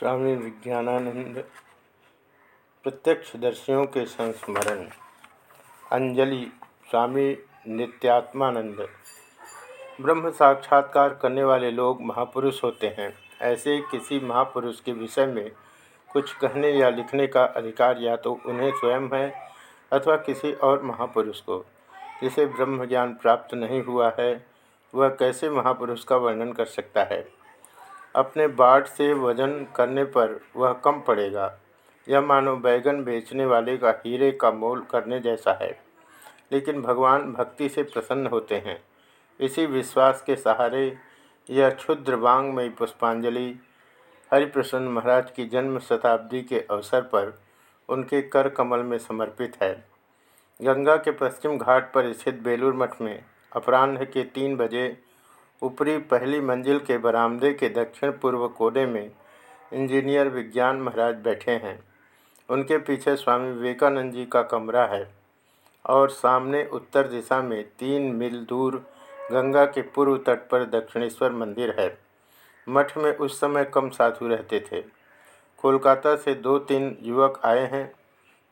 स्वामी विज्ञानानंद, प्रत्यक्षदर्शियों के संस्मरण। अंजलि, स्वामी नित्यात्मानंद। ब्रह्म साक्षात्कार करने वाले लोग महापुरुष होते हैं। ऐसे किसी महापुरुष के विषय में कुछ कहने या लिखने का अधिकार या तो उन्हें स्वयं है अथवा किसी और महापुरुष को। जिसे ब्रह्म ज्ञान प्राप्त नहीं हुआ है, वह कैसे महापुरुष का वर्णन कर सकता है? अपने बाट से वज़न करने पर वह कम पड़ेगा। यह मानो बैगन बेचने वाले का हीरे का मोल करने जैसा है। लेकिन भगवान भक्ति से प्रसन्न होते हैं। इसी विश्वास के सहारे यह क्षुद्र वांगमयी पुष्पांजलि हरिप्रसन्न महाराज की जन्म शताब्दी के अवसर पर उनके कर कमल में समर्पित है। गंगा के पश्चिम घाट पर स्थित बेलूर मठ में अपराह्न के तीन बजे ऊपरी पहली मंजिल के बरामदे के दक्षिण पूर्व कोने में इंजीनियर विज्ञान महाराज बैठे हैं। उनके पीछे स्वामी विवेकानंद जी का कमरा है और सामने उत्तर दिशा में तीन मील दूर गंगा के पूर्व तट पर दक्षिणेश्वर मंदिर है। मठ में उस समय कम साधु रहते थे। कोलकाता से दो तीन युवक आए हैं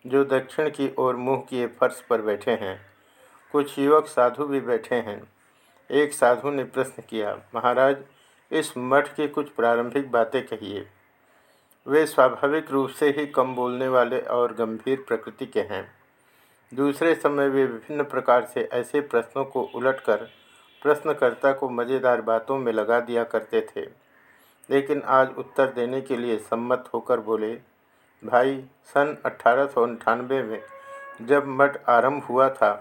जो दक्षिण की ओर मुँह किए फर्श पर बैठे हैं। कुछ युवक साधु भी बैठे हैं। एक साधु ने प्रश्न किया, महाराज, इस मठ की कुछ प्रारंभिक बातें कहिए। वे स्वाभाविक रूप से ही कम बोलने वाले और गंभीर प्रकृति के हैं। दूसरे समय वे विभिन्न प्रकार से ऐसे प्रश्नों को उलटकर प्रश्नकर्ता को मज़ेदार बातों में लगा दिया करते थे। लेकिन आज उत्तर देने के लिए सम्मत होकर बोले, भाई, सन अठारह में जब मठ आरंभ हुआ था,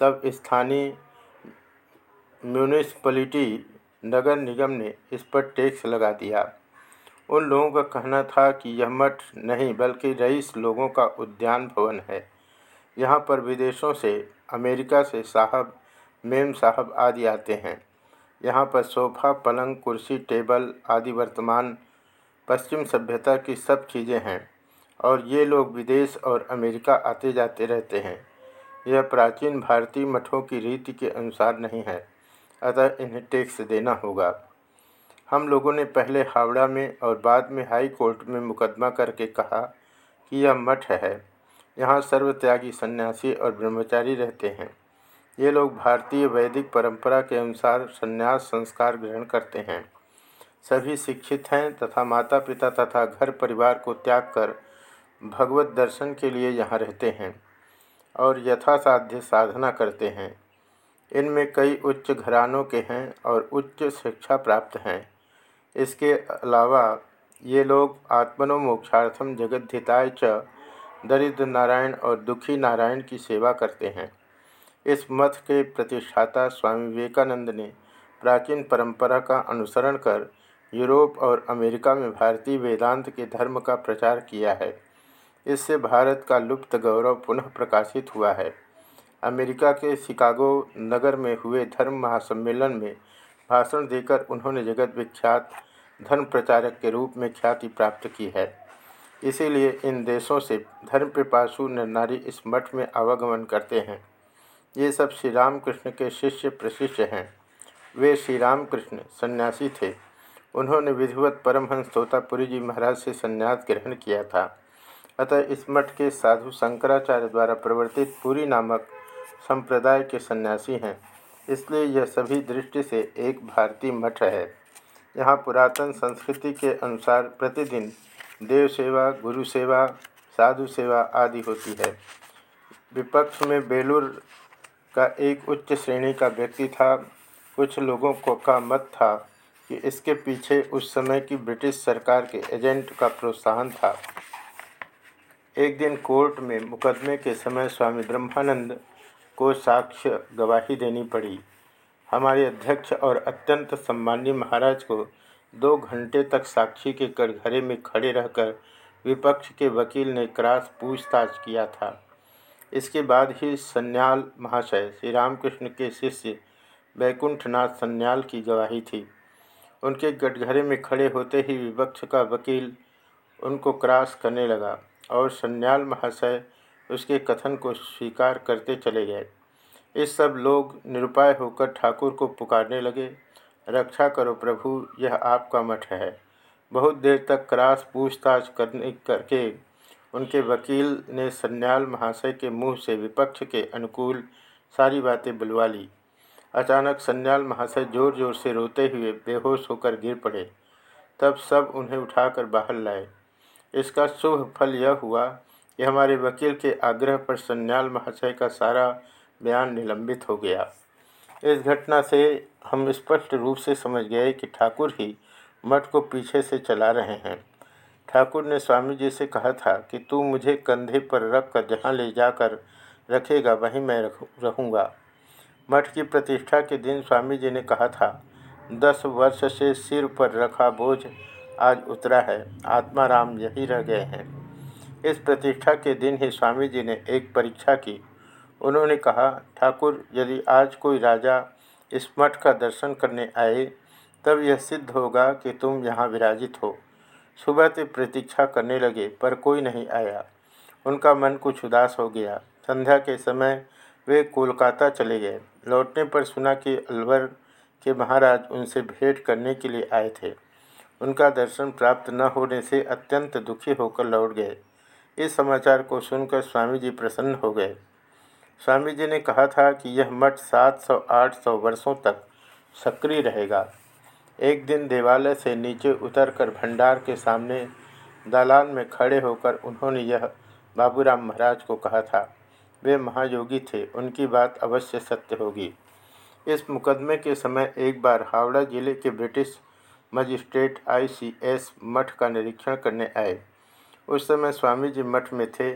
तब स्थानीय म्यूनिसपलिटी नगर निगम ने इस पर टैक्स लगा दिया। उन लोगों का कहना था कि यह मठ नहीं, बल्कि रईस लोगों का उद्यान भवन है। यहाँ पर विदेशों से, अमेरिका से साहब, मेम साहब आदि आते हैं। यहाँ पर सोफ़ा, पलंग, कुर्सी, टेबल आदि वर्तमान पश्चिम सभ्यता की सब चीज़ें हैं और ये लोग विदेश और अमेरिका आते जाते रहते हैं। यह प्राचीन भारतीय मठों की रीति के अनुसार नहीं है। अतः इन्हें टैक्स देना होगा। हम लोगों ने पहले हावड़ा में और बाद में हाई कोर्ट में मुकदमा करके कहा कि यह मठ है। यहाँ सर्वत्यागी सन्यासी और ब्रह्मचारी रहते हैं। ये लोग भारतीय वैदिक परंपरा के अनुसार संन्यास संस्कार ग्रहण करते हैं। सभी शिक्षित हैं तथा माता पिता तथा घर परिवार को त्याग कर भगवत दर्शन के लिए यहाँ रहते हैं और यथासाध्य साधना करते हैं। इनमें कई उच्च घरानों के हैं और उच्च शिक्षा प्राप्त हैं। इसके अलावा ये लोग आत्मनो मोक्षार्थम जगद्धिताय च, दरिद्र नारायण और दुखी नारायण की सेवा करते हैं। इस मत के प्रतिष्ठाता स्वामी विवेकानंद ने प्राचीन परंपरा का अनुसरण कर यूरोप और अमेरिका में भारतीय वेदांत के धर्म का प्रचार किया है। इससे भारत का लुप्त गौरव पुनः प्रकाशित हुआ है। अमेरिका के शिकागो नगर में हुए धर्म महासम्मेलन में भाषण देकर उन्होंने जगत विख्यात धर्म प्रचारक के रूप में ख्याति प्राप्त की है। इसीलिए इन देशों से धर्म पिपासु नर इस मठ में आवागमन करते हैं। ये सब श्री रामकृष्ण के शिष्य प्रशिष्य हैं। वे श्री रामकृष्ण सन्यासी थे। उन्होंने विधिवत परमहंस तोतापुरी जी महाराज से संन्यास ग्रहण किया था। अतः इस मठ के साधु शंकराचार्य द्वारा प्रवर्तित पूरी नामक संप्रदाय के सन्यासी हैं। इसलिए यह सभी दृष्टि से एक भारतीय मठ है। यहाँ पुरातन संस्कृति के अनुसार प्रतिदिन देव सेवा गुरु सेवा साधु सेवा आदि होती है। विपक्ष में बेलूर का एक उच्च श्रेणी का व्यक्ति था। कुछ लोगों को का मत था कि इसके पीछे उस समय की ब्रिटिश सरकार के एजेंट का प्रोत्साहन था। एक दिन कोर्ट में मुकदमे के समय स्वामी ब्रह्मानंद को साक्ष्य गवाही देनी पड़ी। हमारे अध्यक्ष और अत्यंत सम्मान्य महाराज को दो घंटे तक साक्षी के कटघरे में खड़े रहकर विपक्ष के वकील ने क्रास पूछताछ किया था। इसके बाद ही सन्याल महाशय श्री रामकृष्ण के शिष्य वैकुंठनाथ सन्याल की गवाही थी। उनके गटघरे में खड़े होते ही विपक्ष का वकील उनको क्रास करने लगा और सन्याल महाशय उसके कथन को स्वीकार करते चले गए। इस सब लोग निरुपाय होकर ठाकुर को पुकारने लगे। रक्षा करो प्रभु, यह आपका मठ है। बहुत देर तक क्रास पूछताछ करने करके उनके वकील ने सन्याल महाशय के मुँह से विपक्ष के अनुकूल सारी बातें बुलवा ली। अचानक सन्याल महाशय ज़ोर ज़ोर से रोते हुए बेहोश होकर गिर पड़े। तब सब उन्हें उठाकर बाहर लाए। इसका शुभ फल यह हुआ कि हमारे वकील के आग्रह पर सन्याल महाशय का सारा बयान निलंबित हो गया। इस घटना से हम स्पष्ट रूप से समझ गए कि ठाकुर ही मठ को पीछे से चला रहे हैं। ठाकुर ने स्वामी जी से कहा था कि तू मुझे कंधे पर रख कर जहाँ ले जाकर रखेगा, वहीं मैं रहूँगा। मठ की प्रतिष्ठा के दिन स्वामी जी ने कहा था, दस वर्ष से सिर पर रखा बोझ आज उतरा है आत्मा राम यही रह गए हैं। इस प्रतिष्ठा के दिन ही स्वामी जी ने एक परीक्षा की। उन्होंने कहा, ठाकुर, यदि आज कोई राजा इस मठ का दर्शन करने आए, तब यह सिद्ध होगा कि तुम यहाँ विराजित हो। सुबह से प्रतीक्षा करने लगे, पर कोई नहीं आया। उनका मन कुछ उदास हो गया। संध्या के समय वे कोलकाता चले गए। लौटने पर सुना कि अलवर के महाराज उनसे भेंट करने के लिए आए थे। उनका दर्शन प्राप्त न होने से अत्यंत दुखी होकर लौट गए। इस समाचार को सुनकर स्वामी जी प्रसन्न हो गए। स्वामी जी ने कहा था कि यह मठ 700-800 वर्षों तक सक्रिय रहेगा। एक दिन देवालय से नीचे उतरकर भंडार के सामने दालान में खड़े होकर उन्होंने यह बाबूराम महाराज को कहा था, वे महायोगी थे, उनकी बात अवश्य सत्य होगी। इस मुकदमे के समय एक बार हावड़ा ज़िले के ब्रिटिश मजिस्ट्रेट आईसीएस मठ का निरीक्षण करने आए। उस समय स्वामी जी मठ में थे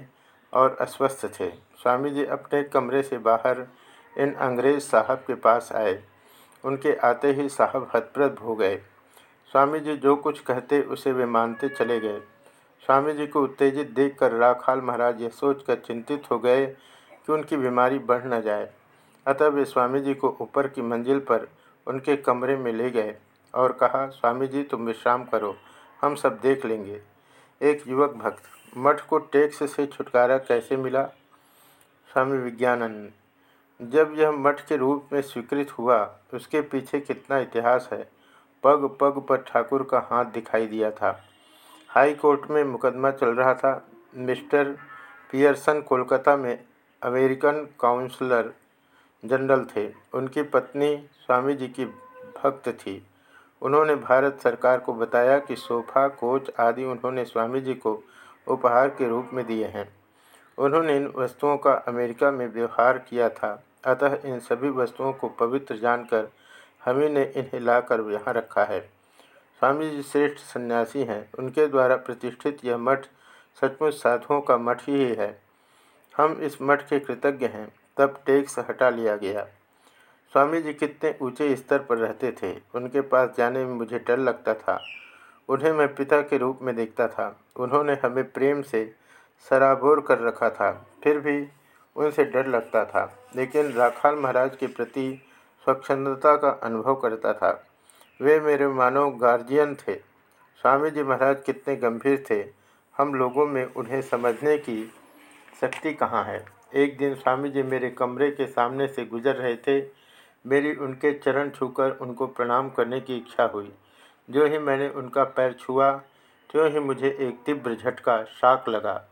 और अस्वस्थ थे। स्वामी जी अपने कमरे से बाहर इन अंग्रेज़ साहब के पास आए। उनके आते ही साहब हतप्रभ हो गए। स्वामी जी जो कुछ कहते, उसे वे मानते चले गए। स्वामी जी को उत्तेजित देखकर राखाल महाराज यह सोचकर चिंतित हो गए कि उनकी बीमारी बढ़ न जाए। अतः वे स्वामी जी को ऊपर की मंजिल पर उनके कमरे में ले गए और कहा स्वामी जी तुम विश्राम करो, हम सब देख लेंगे। एक युवक भक्त, मठ को टैक्स से छुटकारा कैसे मिला? स्वामी विज्ञानंद, जब यह मठ के रूप में स्वीकृत हुआ, उसके पीछे कितना इतिहास है? पग पग पर ठाकुर का हाथ दिखाई दिया था। हाई कोर्ट में मुकदमा चल रहा था। मिस्टर पियर्सन कोलकाता में अमेरिकन काउंसलर जनरल थे। उनकी पत्नी स्वामी जी की भक्त थी। उन्होंने भारत सरकार को बताया कि सोफा, कोच आदि उन्होंने स्वामी जी को उपहार के रूप में दिए हैं। उन्होंने इन वस्तुओं का अमेरिका में व्यवहार किया था। अतः इन सभी वस्तुओं को पवित्र जानकर हमें ने इन्हें लाकर यहाँ रखा है। स्वामी जी श्रेष्ठ सन्यासी हैं। उनके द्वारा प्रतिष्ठित यह मठ सचमुच साधुओं का मठ ही है। हम इस मठ के कृतज्ञ हैं। तब टैक्स हटा लिया गया। स्वामी जी कितने ऊँचे स्तर पर रहते थे, उनके पास जाने में मुझे डर लगता था। उन्हें मैं पिता के रूप में देखता था। उन्होंने हमें प्रेम से सराबोर कर रखा था, फिर भी उनसे डर लगता था। लेकिन राखाल महाराज के प्रति स्वच्छंदता का अनुभव करता था। वे मेरे मानो गार्जियन थे। स्वामी जी महाराज कितने गंभीर थे। हम लोगों में उन्हें समझने की शक्ति कहाँ है? एक दिन स्वामी जी मेरे कमरे के सामने से गुजर रहे थे। मेरी उनके चरण छूकर उनको प्रणाम करने की इच्छा हुई। जो ही मैंने उनका पैर छुआ, त्यों ही मुझे एक तीव्र झटका, शाक लगा।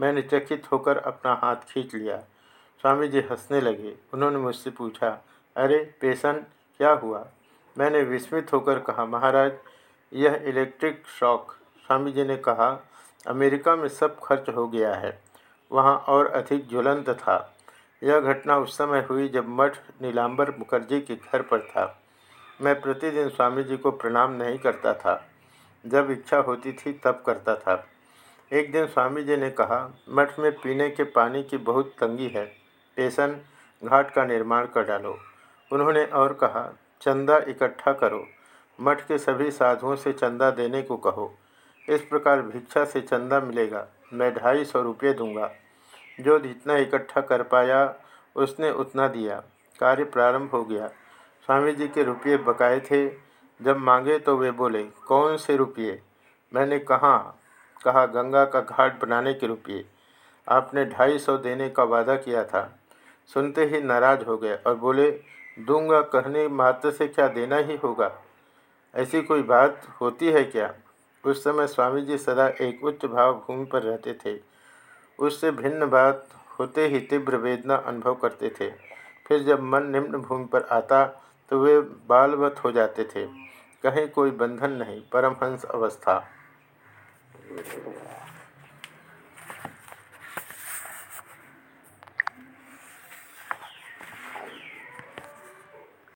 मैंने चकित होकर अपना हाथ खींच लिया। स्वामी जी हंसने लगे। उन्होंने मुझसे पूछा, अरे, पेशन, क्या हुआ? मैंने विस्मित होकर कहा, महाराज, यह इलेक्ट्रिक शॉक। स्वामी जी ने कहा, अमेरिका में सब खर्च हो गया है। वहाँ और अधिक ज्वलंत था। यह घटना उस समय हुई जब मठ नीलांबर मुखर्जी के घर पर था। मैं प्रतिदिन स्वामी जी को प्रणाम नहीं करता था। जब इच्छा होती थी तब करता था। एक दिन स्वामी जी ने कहा, मठ में पीने के पानी की बहुत तंगी है। पेशन घाट का निर्माण कर डालो। उन्होंने और कहा, चंदा इकट्ठा करो। मठ के सभी साधुओं से चंदा देने को कहो। इस प्रकार भिक्षा से चंदा मिलेगा। मैं ढाई सौ रुपये दूँगा। जो जितना इकट्ठा कर पाया, उसने उतना दिया। कार्य प्रारंभ हो गया। स्वामी जी के रुपये बकाए थे। जब मांगे तो वे बोले, कौन से रुपये? मैंने कहा कहा गंगा का घाट बनाने के रुपये। आपने ढाई सौ देने का वादा किया था। सुनते ही नाराज़ हो गए और बोले, दूँगा कहने मात्र से क्या देना ही होगा? ऐसी कोई बात होती है क्या? उस समय स्वामी जी सदा एक उच्च भाव भूमि पर रहते थे। उससे भिन्न बात होते ही तीव्र वेदना अनुभव करते थे। फिर जब मन निम्न भूमि पर आता तो वे बालवत हो जाते थे। कहीं कोई बंधन नहीं, परमहंस अवस्था।